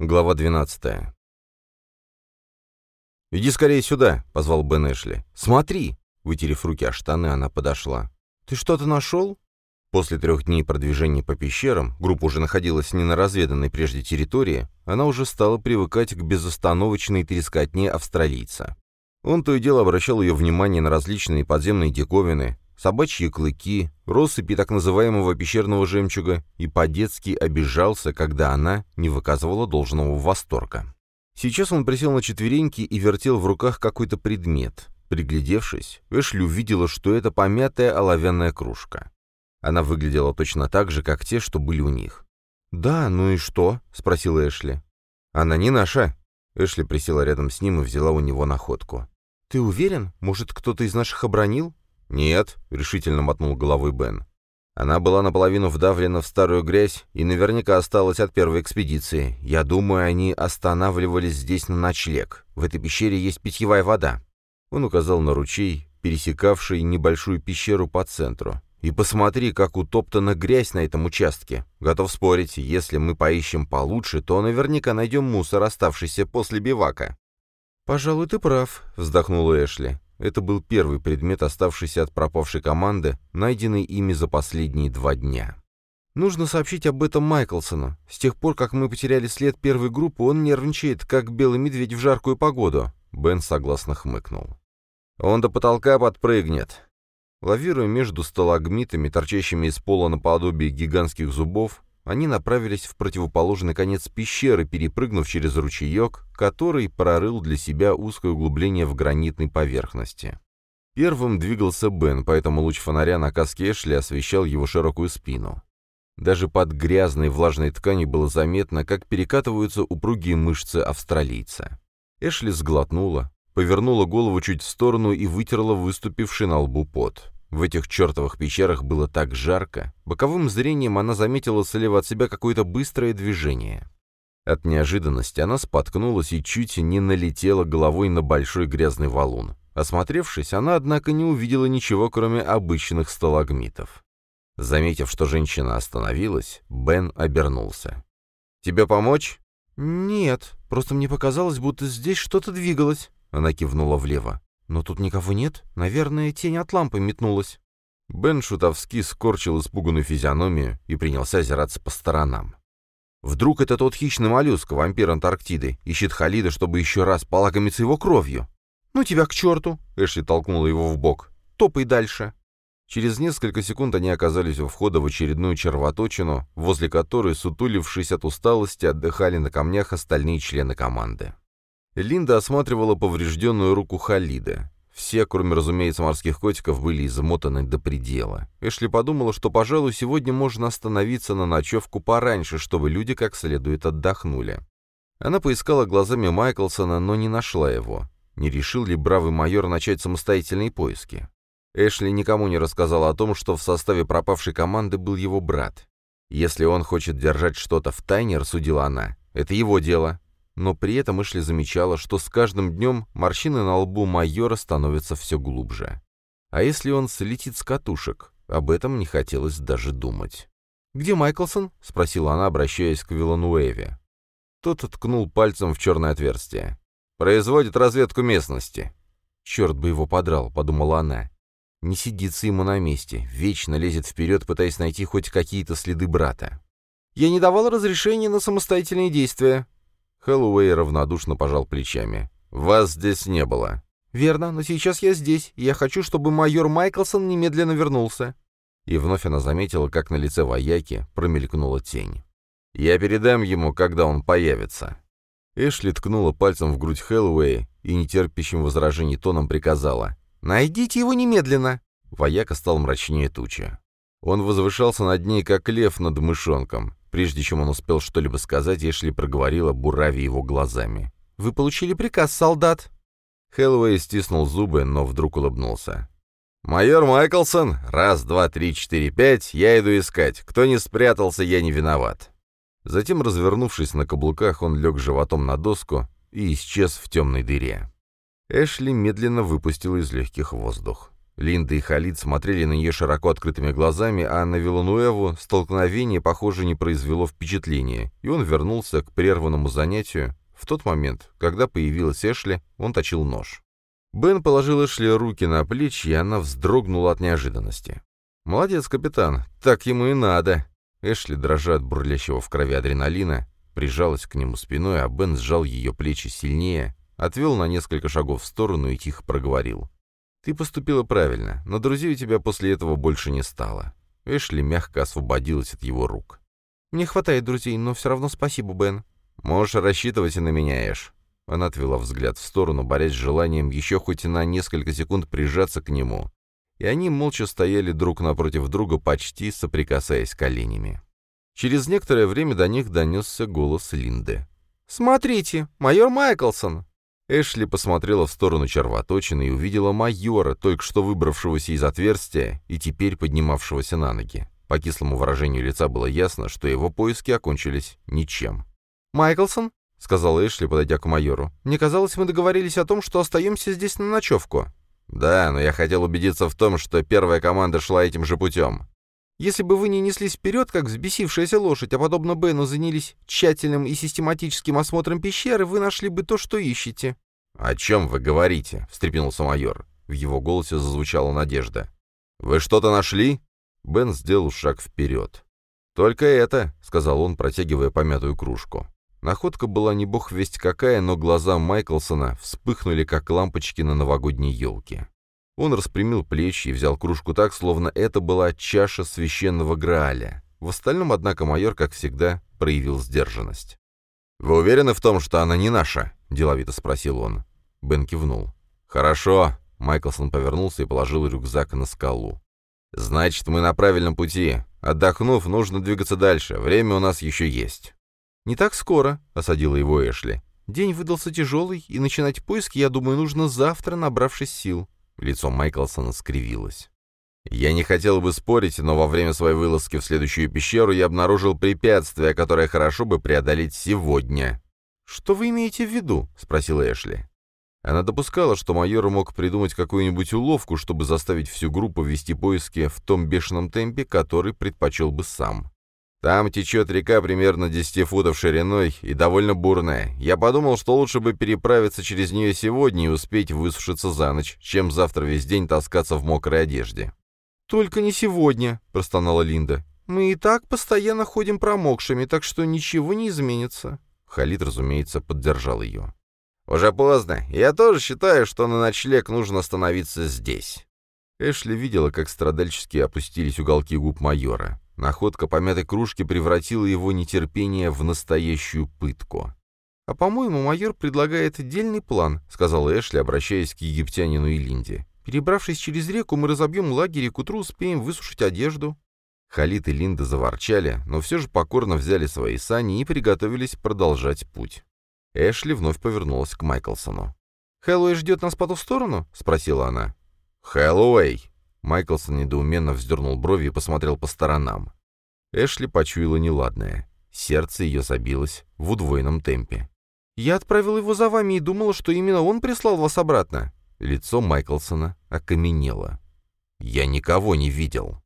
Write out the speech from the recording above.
Глава 12. «Иди скорее сюда», — позвал Бен Эшли. «Смотри!» Вытерев руки о штаны, она подошла. «Ты что-то нашел?» После трех дней продвижения по пещерам, группа уже находилась не на разведанной прежде территории, она уже стала привыкать к безостановочной трескотне австралийца. Он то и дело обращал ее внимание на различные подземные диковины, собачьи клыки, россыпи так называемого пещерного жемчуга и по-детски обижался, когда она не выказывала должного восторга. Сейчас он присел на четвереньки и вертел в руках какой-то предмет. Приглядевшись, Эшли увидела, что это помятая оловянная кружка. Она выглядела точно так же, как те, что были у них. «Да, ну и что?» — спросила Эшли. «Она не наша». Эшли присела рядом с ним и взяла у него находку. «Ты уверен? Может, кто-то из наших обронил?» «Нет», — решительно мотнул головой Бен. Она была наполовину вдавлена в старую грязь и наверняка осталась от первой экспедиции. Я думаю, они останавливались здесь на ночлег. В этой пещере есть питьевая вода. Он указал на ручей, пересекавший небольшую пещеру по центру. И посмотри, как утоптана грязь на этом участке. Готов спорить, если мы поищем получше, то наверняка найдем мусор, оставшийся после бивака». «Пожалуй, ты прав», — вздохнула Эшли. Это был первый предмет, оставшийся от пропавшей команды, найденный ими за последние два дня. «Нужно сообщить об этом Майклсону. С тех пор, как мы потеряли след первой группы, он нервничает, как белый медведь в жаркую погоду». Бен согласно хмыкнул. «Он до потолка подпрыгнет. Лавируя между сталагмитами, торчащими из пола наподобие гигантских зубов, они направились в противоположный конец пещеры, перепрыгнув через ручеек, который прорыл для себя узкое углубление в гранитной поверхности. Первым двигался Бен, поэтому луч фонаря на каске Эшли освещал его широкую спину. Даже под грязной влажной тканью было заметно, как перекатываются упругие мышцы австралийца. Эшли сглотнула, повернула голову чуть в сторону и вытерла выступивший на лбу пот. В этих чертовых пещерах было так жарко. Боковым зрением она заметила слева от себя какое-то быстрое движение. От неожиданности она споткнулась и чуть не налетела головой на большой грязный валун. Осмотревшись, она, однако, не увидела ничего, кроме обычных сталагмитов. Заметив, что женщина остановилась, Бен обернулся. «Тебе помочь?» «Нет, просто мне показалось, будто здесь что-то двигалось». Она кивнула влево. «Но тут никого нет. Наверное, тень от лампы метнулась». Бен шутовски скорчил испуганную физиономию и принялся озираться по сторонам. Вдруг это тот хищный моллюск, вампир Антарктиды, ищет Халида, чтобы еще раз полакомиться его кровью. «Ну тебя к черту!» — Эшли толкнула его в бок. «Топай дальше!» Через несколько секунд они оказались у входа в очередную червоточину, возле которой, сутулившись от усталости, отдыхали на камнях остальные члены команды. Линда осматривала поврежденную руку Халида. Все, кроме, разумеется, морских котиков, были измотаны до предела. Эшли подумала, что, пожалуй, сегодня можно остановиться на ночевку пораньше, чтобы люди как следует отдохнули. Она поискала глазами Майклсона, но не нашла его. Не решил ли бравый майор начать самостоятельные поиски? Эшли никому не рассказал о том, что в составе пропавшей команды был его брат. Если он хочет держать что-то в тайне, рассудила она, это его дело, но при этом Эшли замечала, что с каждым днем морщины на лбу майора становятся все глубже. А если он слетит с катушек? Об этом не хотелось даже думать. «Где Майклсон?» — спросила она, обращаясь к Вилануэве. Тот ткнул пальцем в черное отверстие. «Производит разведку местности». «Черт бы его подрал», — подумала она. Не сидится ему на месте, вечно лезет вперед, пытаясь найти хоть какие-то следы брата. «Я не давал разрешения на самостоятельные действия», Хэллоуэй равнодушно пожал плечами. «Вас здесь не было». «Верно, но сейчас я здесь, и я хочу, чтобы майор Майклсон немедленно вернулся». И вновь она заметила, как на лице вояки промелькнула тень. «Я передам ему, когда он появится». Эшли ткнула пальцем в грудь Хэллоуэя и нетерпящим возражений тоном приказала. «Найдите его немедленно!» Вояка стал мрачнее тучи. Он возвышался над ней, как лев над мышонком. Прежде чем он успел что-либо сказать, Эшли проговорила, бурави его глазами. «Вы получили приказ, солдат!» Хэллоуэй стиснул зубы, но вдруг улыбнулся. «Майор Майклсон, раз, два, три, четыре, пять, я иду искать. Кто не спрятался, я не виноват». Затем, развернувшись на каблуках, он лег животом на доску и исчез в темной дыре. Эшли медленно выпустил из легких воздух. Линда и Халид смотрели на нее широко открытыми глазами, а на Вилануэву столкновение, похоже, не произвело впечатления, и он вернулся к прерванному занятию. В тот момент, когда появилась Эшли, он точил нож. Бен положил Эшли руки на плечи, и она вздрогнула от неожиданности. «Молодец, капитан, так ему и надо!» Эшли, дрожа от бурлящего в крови адреналина, прижалась к нему спиной, а Бен сжал ее плечи сильнее, отвел на несколько шагов в сторону и тихо проговорил. «Ты поступила правильно, но друзей у тебя после этого больше не стало». Эшли мягко освободилась от его рук. «Мне хватает друзей, но все равно спасибо, Бен». «Можешь рассчитывать и на меня, Эш». Она отвела взгляд в сторону, борясь с желанием еще хоть на несколько секунд прижаться к нему. И они молча стояли друг напротив друга, почти соприкасаясь коленями. Через некоторое время до них донесся голос Линды. «Смотрите, майор Майклсон!» Эшли посмотрела в сторону червоточины и увидела майора, только что выбравшегося из отверстия и теперь поднимавшегося на ноги. По кислому выражению лица было ясно, что его поиски окончились ничем. «Майклсон?» — сказал Эшли, подойдя к майору. «Мне казалось, мы договорились о том, что остаемся здесь на ночевку». «Да, но я хотел убедиться в том, что первая команда шла этим же путем». Если бы вы не неслись вперед, как взбесившаяся лошадь, а подобно Бену занялись тщательным и систематическим осмотром пещеры, вы нашли бы то, что ищете». «О чем вы говорите?» — встрепенулся майор. В его голосе зазвучала надежда. «Вы что-то нашли?» Бен сделал шаг вперед. «Только это», — сказал он, протягивая помятую кружку. Находка была не бог весть какая, но глаза Майклсона вспыхнули, как лампочки на новогодней елке. Он распрямил плечи и взял кружку так, словно это была чаша священного Грааля. В остальном, однако, майор, как всегда, проявил сдержанность. «Вы уверены в том, что она не наша?» — деловито спросил он. Бен кивнул. «Хорошо». Майклсон повернулся и положил рюкзак на скалу. «Значит, мы на правильном пути. Отдохнув, нужно двигаться дальше. Время у нас еще есть». «Не так скоро», — осадила его Эшли. «День выдался тяжелый, и начинать поиски, я думаю, нужно завтра, набравшись сил. Лицо Майклсона скривилось. «Я не хотел бы спорить, но во время своей вылазки в следующую пещеру я обнаружил препятствие, которое хорошо бы преодолеть сегодня». «Что вы имеете в виду?» — спросила Эшли. Она допускала, что майор мог придумать какую-нибудь уловку, чтобы заставить всю группу вести поиски в том бешеном темпе, который предпочел бы сам. Там течет река примерно 10 футов шириной и довольно бурная. Я подумал, что лучше бы переправиться через нее сегодня и успеть высушиться за ночь, чем завтра весь день таскаться в мокрой одежде. «Только не сегодня», — простонала Линда. «Мы и так постоянно ходим промокшими, так что ничего не изменится». Халид, разумеется, поддержал ее. «Уже поздно. Я тоже считаю, что на ночлег нужно остановиться здесь». Эшли видела, как страдальчески опустились уголки губ майора. Находка помятой кружки превратила его нетерпение в настоящую пытку. «А, по-моему, майор предлагает отдельный план», — сказал Эшли, обращаясь к египтянину и Линде. «Перебравшись через реку, мы разобьем лагерь и к утру успеем высушить одежду». Халит и Линда заворчали, но все же покорно взяли свои сани и приготовились продолжать путь. Эшли вновь повернулась к Майклсону. «Хэллоуэй ждет нас по ту сторону?» — спросила она. «Хэллоуэй!» Майклсон недоуменно вздернул брови и посмотрел по сторонам. Эшли почуяла неладное. Сердце ее забилось в удвоенном темпе. «Я отправил его за вами и думала, что именно он прислал вас обратно». Лицо Майклсона окаменело. «Я никого не видел».